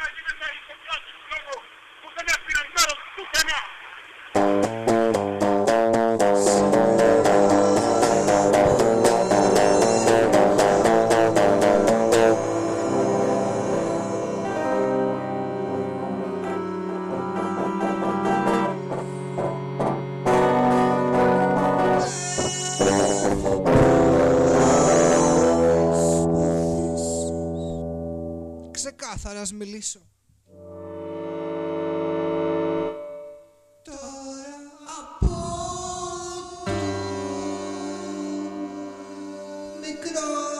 να ξεκάθαρα να μιλήσω. Τώρα από το μικρό